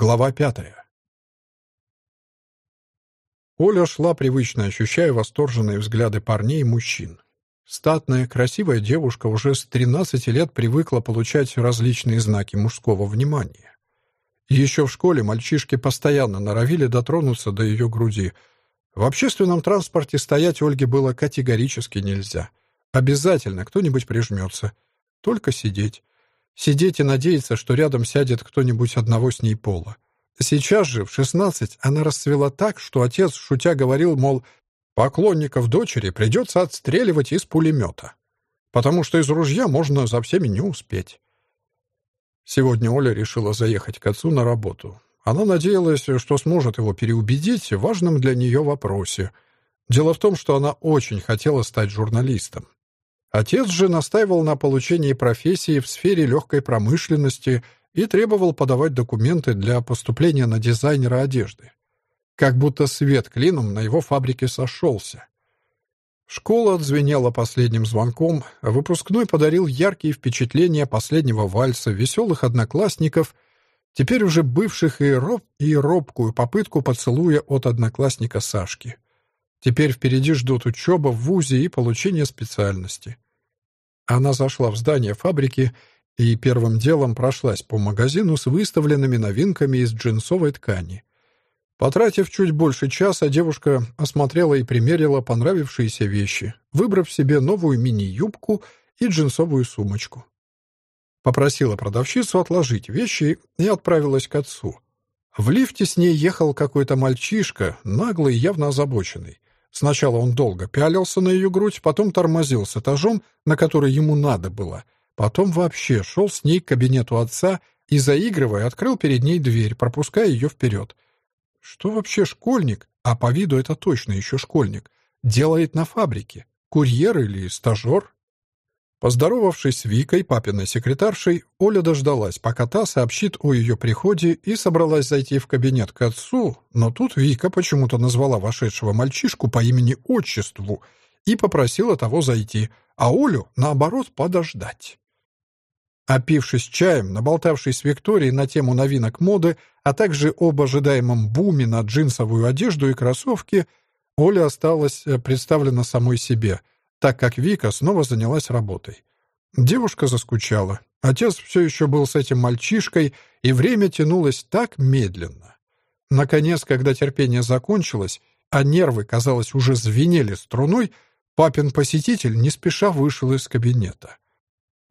Глава пятая. Оля шла, привычно ощущая восторженные взгляды парней и мужчин. Статная, красивая девушка уже с 13 лет привыкла получать различные знаки мужского внимания. Еще в школе мальчишки постоянно норовили дотронуться до ее груди. В общественном транспорте стоять Ольге было категорически нельзя. Обязательно кто-нибудь прижмется. Только сидеть. Сидеть и надеяться, что рядом сядет кто-нибудь одного с ней пола. Сейчас же, в шестнадцать, она расцвела так, что отец, шутя, говорил, мол, поклонников дочери придется отстреливать из пулемета, потому что из ружья можно за всеми не успеть. Сегодня Оля решила заехать к отцу на работу. Она надеялась, что сможет его переубедить в важном для нее вопросе. Дело в том, что она очень хотела стать журналистом. Отец же настаивал на получении профессии в сфере легкой промышленности и требовал подавать документы для поступления на дизайнера одежды. Как будто свет клином на его фабрике сошелся. Школа отзвенела последним звонком, а выпускной подарил яркие впечатления последнего вальса веселых одноклассников, теперь уже бывших и, роб, и робкую попытку поцелуя от одноклассника Сашки — Теперь впереди ждут учеба в ВУЗе и получение специальности. Она зашла в здание фабрики и первым делом прошлась по магазину с выставленными новинками из джинсовой ткани. Потратив чуть больше часа, девушка осмотрела и примерила понравившиеся вещи, выбрав себе новую мини-юбку и джинсовую сумочку. Попросила продавщицу отложить вещи и отправилась к отцу. В лифте с ней ехал какой-то мальчишка, наглый явно озабоченный. Сначала он долго пялился на ее грудь, потом тормозил с этажом, на который ему надо было. Потом вообще шел с ней к кабинету отца и, заигрывая, открыл перед ней дверь, пропуская ее вперед. Что вообще школьник, а по виду это точно еще школьник, делает на фабрике? Курьер или стажер? Поздоровавшись с Викой, папиной секретаршей, Оля дождалась, пока та сообщит о ее приходе и собралась зайти в кабинет к отцу, но тут Вика почему-то назвала вошедшего мальчишку по имени-отчеству и попросила того зайти, а Олю, наоборот, подождать. Опившись чаем, наболтавшись с Викторией на тему новинок моды, а также об ожидаемом буме на джинсовую одежду и кроссовки, Оля осталась э, представлена самой себе — так как Вика снова занялась работой. Девушка заскучала. Отец все еще был с этим мальчишкой, и время тянулось так медленно. Наконец, когда терпение закончилось, а нервы, казалось, уже звенели струной, папин посетитель не спеша вышел из кабинета.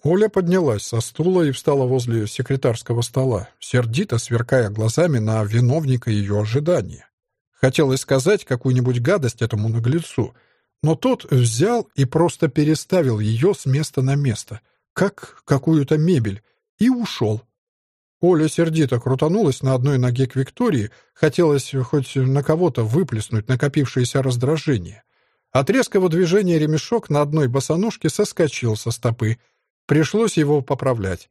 Оля поднялась со стула и встала возле секретарского стола, сердито сверкая глазами на виновника ее ожидания. Хотелось сказать какую-нибудь гадость этому наглецу — но тот взял и просто переставил ее с места на место, как какую-то мебель, и ушел. Оля сердито крутанулась на одной ноге к Виктории, хотелось хоть на кого-то выплеснуть накопившееся раздражение. От резкого движения ремешок на одной босоножке соскочил со стопы. Пришлось его поправлять.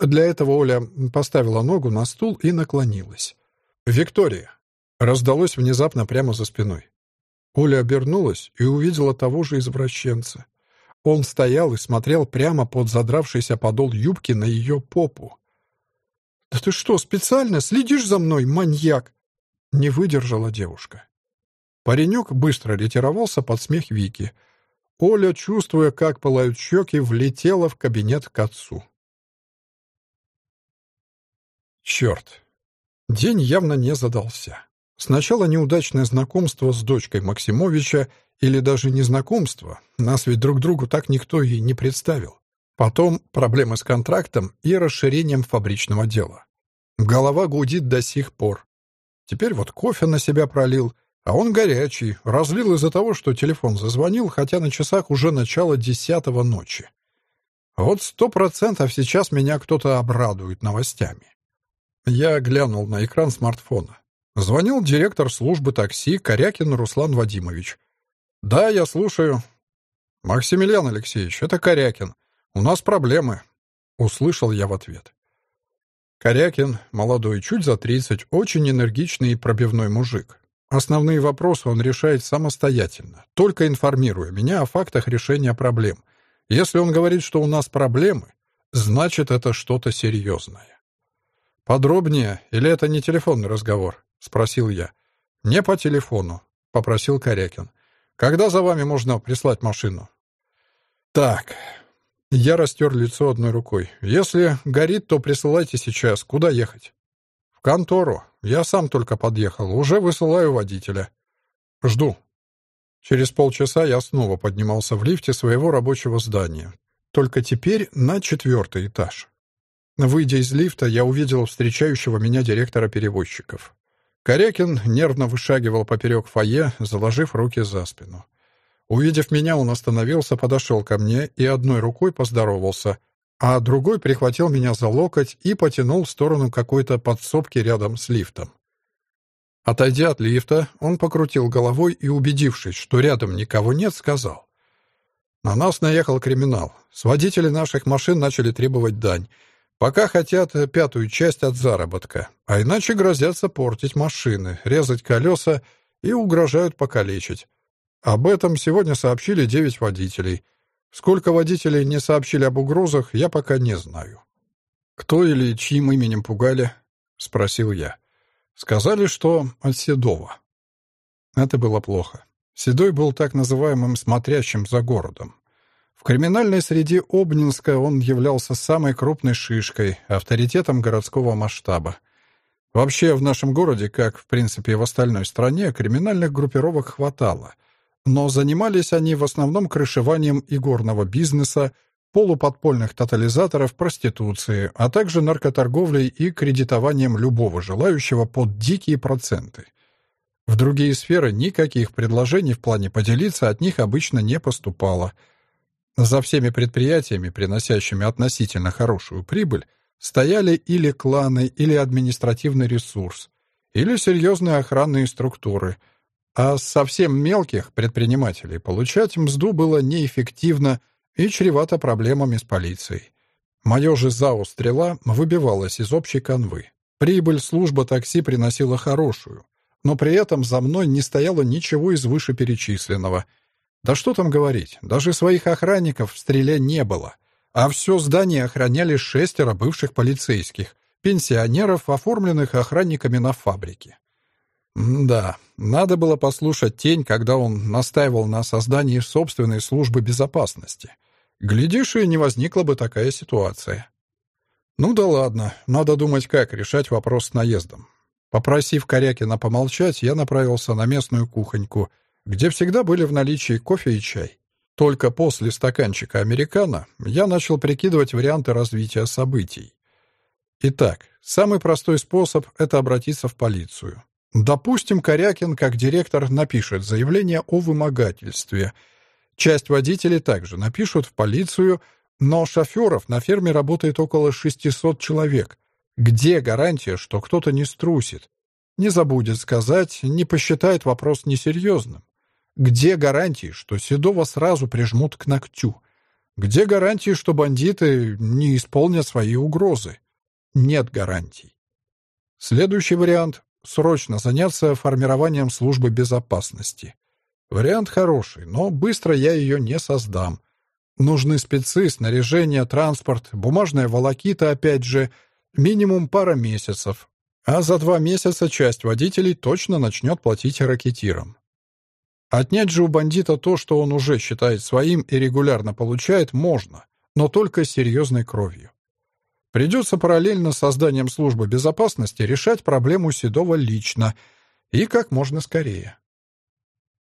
Для этого Оля поставила ногу на стул и наклонилась. «Виктория!» Раздалось внезапно прямо за спиной. Оля обернулась и увидела того же извращенца. Он стоял и смотрел прямо под задравшийся подол юбки на ее попу. «Да ты что, специально следишь за мной, маньяк?» Не выдержала девушка. Паренек быстро ретировался под смех Вики. Оля, чувствуя, как пылают щеки, влетела в кабинет к отцу. Черт. День явно не задался. Сначала неудачное знакомство с дочкой Максимовича, или даже не знакомство, нас ведь друг другу так никто и не представил. Потом проблемы с контрактом и расширением фабричного дела. Голова гудит до сих пор. Теперь вот кофе на себя пролил, а он горячий, разлил из-за того, что телефон зазвонил, хотя на часах уже начало десятого ночи. Вот сто процентов сейчас меня кто-то обрадует новостями. Я глянул на экран смартфона. Звонил директор службы такси Корякин Руслан Вадимович. «Да, я слушаю». «Максимилиан Алексеевич, это Корякин. У нас проблемы», — услышал я в ответ. Корякин, молодой, чуть за тридцать, очень энергичный и пробивной мужик. Основные вопросы он решает самостоятельно, только информируя меня о фактах решения проблем. Если он говорит, что у нас проблемы, значит, это что-то серьезное. «Подробнее, или это не телефонный разговор?» — спросил я. «Не по телефону», — попросил Корякин. «Когда за вами можно прислать машину?» «Так...» Я растер лицо одной рукой. «Если горит, то присылайте сейчас. Куда ехать?» «В контору. Я сам только подъехал. Уже высылаю водителя». «Жду». Через полчаса я снова поднимался в лифте своего рабочего здания. Только теперь на четвертый этаж. Выйдя из лифта, я увидел встречающего меня директора перевозчиков. Корякин нервно вышагивал поперек фойе, заложив руки за спину. Увидев меня, он остановился, подошел ко мне и одной рукой поздоровался, а другой прихватил меня за локоть и потянул в сторону какой-то подсобки рядом с лифтом. Отойдя от лифта, он покрутил головой и, убедившись, что рядом никого нет, сказал. «На нас наехал криминал. С водителей наших машин начали требовать дань. Пока хотят пятую часть от заработка, а иначе грозятся портить машины, резать колеса и угрожают покалечить. Об этом сегодня сообщили девять водителей. Сколько водителей не сообщили об угрозах, я пока не знаю. «Кто или чьим именем пугали?» — спросил я. Сказали, что от Седова. Это было плохо. Седой был так называемым «смотрящим за городом». В криминальной среде Обнинска он являлся самой крупной шишкой, авторитетом городского масштаба. Вообще, в нашем городе, как, в принципе, в остальной стране, криминальных группировок хватало. Но занимались они в основном крышеванием игорного бизнеса, полуподпольных тотализаторов проституции, а также наркоторговлей и кредитованием любого желающего под дикие проценты. В другие сферы никаких предложений в плане поделиться от них обычно не поступало. За всеми предприятиями, приносящими относительно хорошую прибыль, стояли или кланы, или административный ресурс, или серьезные охранные структуры. А совсем мелких предпринимателей получать мзду было неэффективно – и чревато проблемами с полицией. Мое же ЗАО «Стрела» выбивалось из общей канвы. Прибыль служба такси приносила хорошую, но при этом за мной не стояло ничего из вышеперечисленного. Да что там говорить, даже своих охранников в «Стреле» не было, а все здание охраняли шестеро бывших полицейских, пенсионеров, оформленных охранниками на фабрике. да, надо было послушать Тень, когда он настаивал на создании собственной службы безопасности — Глядишь, и не возникла бы такая ситуация. Ну да ладно, надо думать, как решать вопрос с наездом. Попросив Корякина помолчать, я направился на местную кухоньку, где всегда были в наличии кофе и чай. Только после стаканчика американо я начал прикидывать варианты развития событий. Итак, самый простой способ — это обратиться в полицию. Допустим, Корякин, как директор, напишет заявление о вымогательстве — Часть водителей также напишут в полицию, но шоферов на ферме работает около 600 человек. Где гарантия, что кто-то не струсит? Не забудет сказать, не посчитает вопрос несерьезным. Где гарантии, что Седова сразу прижмут к ногтю? Где гарантии, что бандиты не исполнят свои угрозы? Нет гарантий. Следующий вариант — срочно заняться формированием службы безопасности. Вариант хороший, но быстро я ее не создам. Нужны спецы, снаряжение, транспорт, бумажная волокита, опять же, минимум пара месяцев. А за два месяца часть водителей точно начнет платить ракетирам. Отнять же у бандита то, что он уже считает своим и регулярно получает, можно, но только серьезной кровью. Придется параллельно с созданием службы безопасности решать проблему Седова лично и как можно скорее.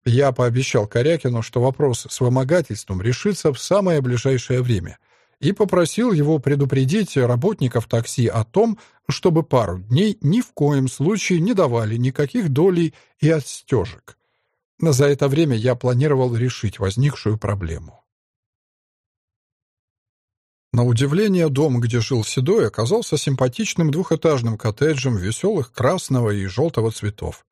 Я пообещал Корякину, что вопрос с вымогательством решится в самое ближайшее время, и попросил его предупредить работников такси о том, чтобы пару дней ни в коем случае не давали никаких долей и отстежек. За это время я планировал решить возникшую проблему. На удивление, дом, где жил Седой, оказался симпатичным двухэтажным коттеджем веселых красного и желтого цветов.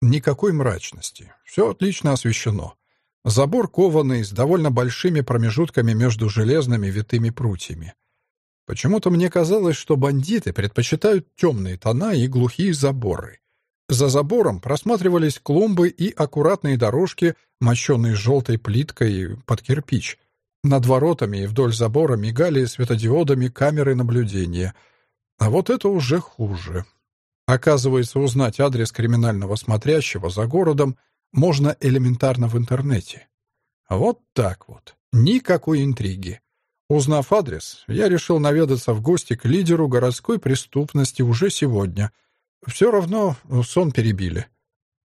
Никакой мрачности. Все отлично освещено. Забор кованый, с довольно большими промежутками между железными витыми прутьями. Почему-то мне казалось, что бандиты предпочитают темные тона и глухие заборы. За забором просматривались клумбы и аккуратные дорожки, мощенные желтой плиткой под кирпич. Над воротами и вдоль забора мигали светодиодами камеры наблюдения. А вот это уже хуже. Оказывается, узнать адрес криминального смотрящего за городом можно элементарно в интернете. Вот так вот. Никакой интриги. Узнав адрес, я решил наведаться в гости к лидеру городской преступности уже сегодня. Все равно сон перебили.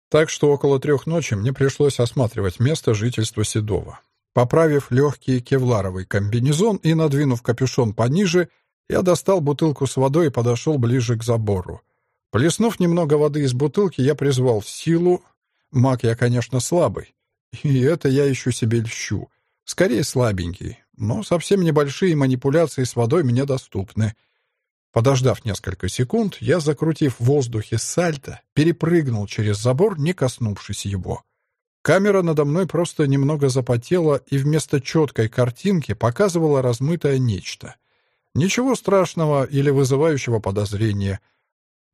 Так что около трех ночи мне пришлось осматривать место жительства Седова. Поправив легкий кевларовый комбинезон и надвинув капюшон пониже, я достал бутылку с водой и подошел ближе к забору. Плеснув немного воды из бутылки, я призвал силу. Маг я, конечно, слабый. И это я еще себе льщу. Скорее слабенький. Но совсем небольшие манипуляции с водой мне доступны. Подождав несколько секунд, я, закрутив в воздухе сальто, перепрыгнул через забор, не коснувшись его. Камера надо мной просто немного запотела и вместо четкой картинки показывала размытое нечто. Ничего страшного или вызывающего подозрения —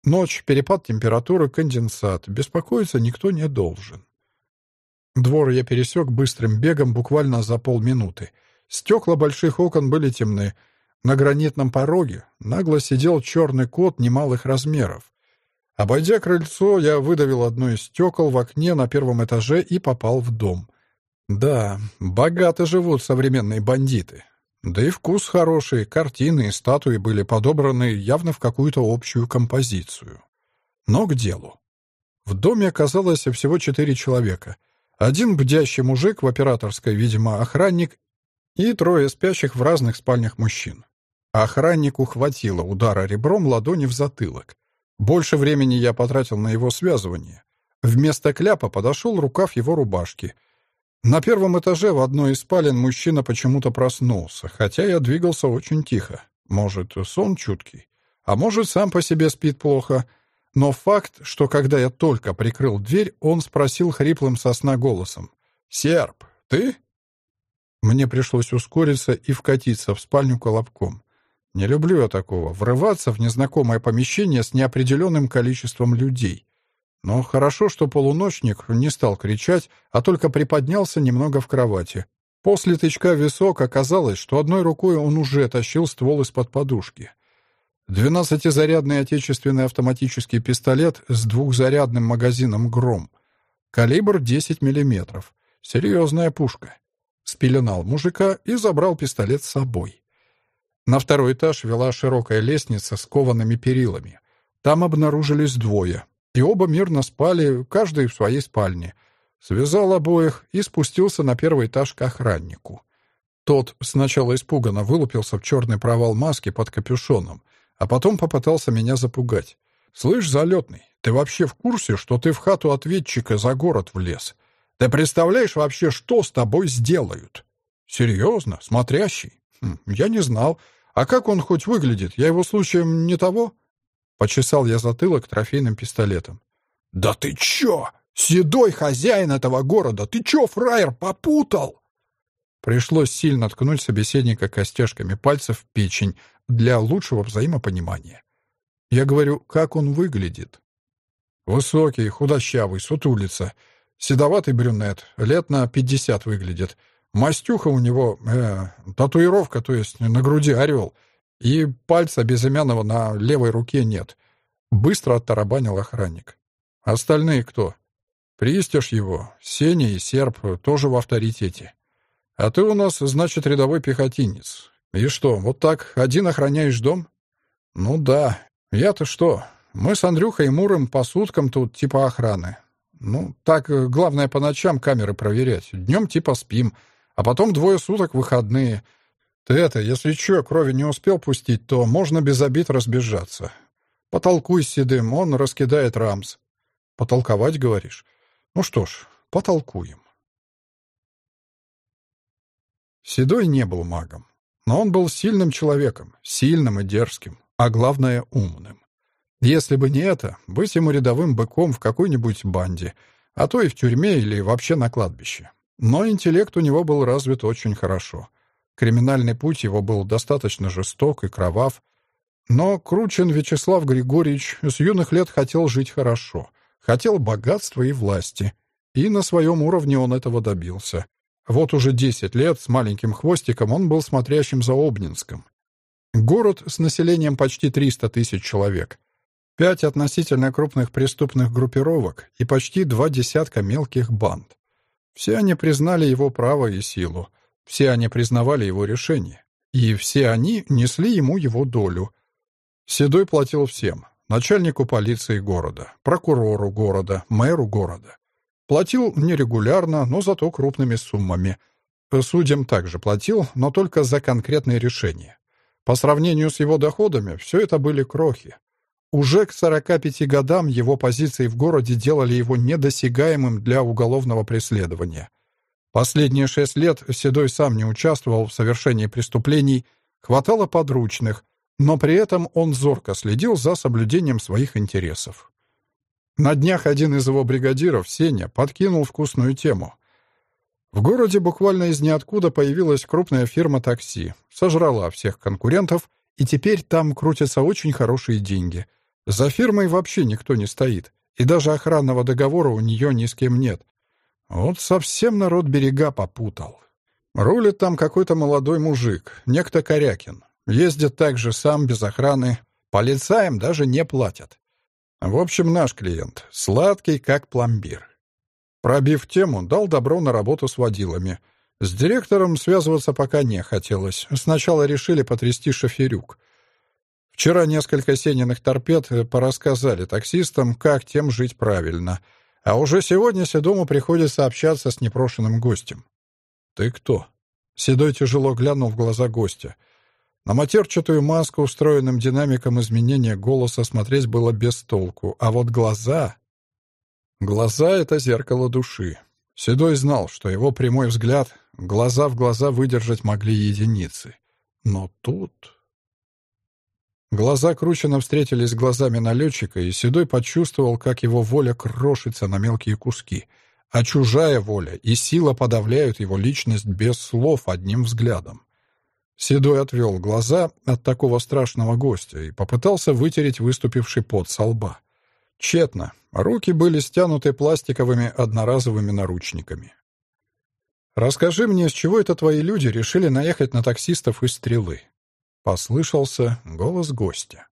Ночь, перепад температуры, конденсат. Беспокоиться никто не должен. Двор я пересек быстрым бегом буквально за полминуты. Стекла больших окон были темны. На гранитном пороге нагло сидел черный кот немалых размеров. Обойдя крыльцо, я выдавил одно из стекол в окне на первом этаже и попал в дом. Да, богато живут современные бандиты. Да и вкус хороший, картины и статуи были подобраны явно в какую-то общую композицию. Но к делу. В доме оказалось всего четыре человека. Один бдящий мужик в операторской, видимо, охранник, и трое спящих в разных спальнях мужчин. Охраннику хватило удара ребром ладони в затылок. Больше времени я потратил на его связывание. Вместо кляпа подошел рукав его рубашки — на первом этаже в одной из спален мужчина почему-то проснулся, хотя я двигался очень тихо. Может, сон чуткий, а может, сам по себе спит плохо. Но факт, что когда я только прикрыл дверь, он спросил хриплым сосна голосом. «Серп, ты?» Мне пришлось ускориться и вкатиться в спальню колобком. Не люблю я такого, врываться в незнакомое помещение с неопределенным количеством людей. Но хорошо, что полуночник не стал кричать, а только приподнялся немного в кровати. После тычка в висок оказалось, что одной рукой он уже тащил ствол из-под подушки. Двенадцатизарядный отечественный автоматический пистолет с двухзарядным магазином «Гром». Калибр 10 миллиметров. Серьезная пушка. Спеленал мужика и забрал пистолет с собой. На второй этаж вела широкая лестница с коваными перилами. Там обнаружились двое и оба мирно спали, каждый в своей спальне. Связал обоих и спустился на первый этаж к охраннику. Тот сначала испуганно вылупился в черный провал маски под капюшоном, а потом попытался меня запугать. «Слышь, залетный, ты вообще в курсе, что ты в хату ответчика за город влез? Ты представляешь вообще, что с тобой сделают?» «Серьезно? Смотрящий? Хм, я не знал. А как он хоть выглядит? Я его случаем не того?» Почесал я затылок трофейным пистолетом. «Да ты чё? Седой хозяин этого города! Ты чё, фраер, попутал?» Пришлось сильно ткнуть собеседника костяшками пальцев в печень для лучшего взаимопонимания. Я говорю, как он выглядит. Высокий, худощавый, сутулица, седоватый брюнет, лет на пятьдесят выглядит. Мастюха у него, э, татуировка, то есть на груди орел — и пальца безымянного на левой руке нет. Быстро оттарабанил охранник. Остальные кто? Пристишь его, Сеня и Серп тоже в авторитете. А ты у нас, значит, рядовой пехотинец. И что, вот так один охраняешь дом? Ну да. Я-то что? Мы с Андрюхой и Муром по суткам тут типа охраны. Ну, так, главное по ночам камеры проверять. Днем типа спим. А потом двое суток выходные — ты это, если чё, крови не успел пустить, то можно без обид разбежаться. Потолкуй с Седым, он раскидает рамс. Потолковать, говоришь? Ну что ж, потолкуем. Седой не был магом, но он был сильным человеком, сильным и дерзким, а главное — умным. Если бы не это, быть ему рядовым быком в какой-нибудь банде, а то и в тюрьме или вообще на кладбище. Но интеллект у него был развит очень хорошо — Криминальный путь его был достаточно жесток и кровав, но Кручен Вячеслав Григорьевич с юных лет хотел жить хорошо, хотел богатства и власти, и на своем уровне он этого добился. Вот уже десять лет с маленьким хвостиком он был смотрящим за Обнинском. Город с населением почти 300 тысяч человек. Пять относительно крупных преступных группировок и почти два десятка мелких банд. Все они признали его право и силу. Все они признавали его решение. И все они несли ему его долю. Седой платил всем. Начальнику полиции города, прокурору города, мэру города. Платил нерегулярно, но зато крупными суммами. Судьям также платил, но только за конкретные решения. По сравнению с его доходами, все это были крохи. Уже к 45 годам его позиции в городе делали его недосягаемым для уголовного преследования. Последние шесть лет Седой сам не участвовал в совершении преступлений, хватало подручных, но при этом он зорко следил за соблюдением своих интересов. На днях один из его бригадиров, Сеня, подкинул вкусную тему. В городе буквально из ниоткуда появилась крупная фирма такси, сожрала всех конкурентов, и теперь там крутятся очень хорошие деньги. За фирмой вообще никто не стоит, и даже охранного договора у нее ни с кем нет. Вот совсем народ берега попутал. Рулит там какой-то молодой мужик, некто Корякин. Ездит также сам, без охраны. Полицаям даже не платят. В общем, наш клиент. Сладкий, как пломбир. Пробив тему, дал добро на работу с водилами. С директором связываться пока не хотелось. Сначала решили потрясти шоферюк. Вчера несколько сененных торпед э, порассказали таксистам, как тем жить правильно. А уже сегодня Седому приходится общаться с непрошенным гостем. «Ты кто?» Седой тяжело глянул в глаза гостя. На матерчатую маску, устроенным динамиком изменения голоса, смотреть было без толку, а вот глаза... Глаза — это зеркало души. Седой знал, что его прямой взгляд, глаза в глаза выдержать могли единицы. Но тут... Глаза Кручина встретились с глазами налетчика, и Седой почувствовал, как его воля крошится на мелкие куски, а чужая воля и сила подавляют его личность без слов одним взглядом. Седой отвел глаза от такого страшного гостя и попытался вытереть выступивший пот со лба. Тщетно. Руки были стянуты пластиковыми одноразовыми наручниками. «Расскажи мне, с чего это твои люди решили наехать на таксистов из стрелы?» Послышался голос гостя.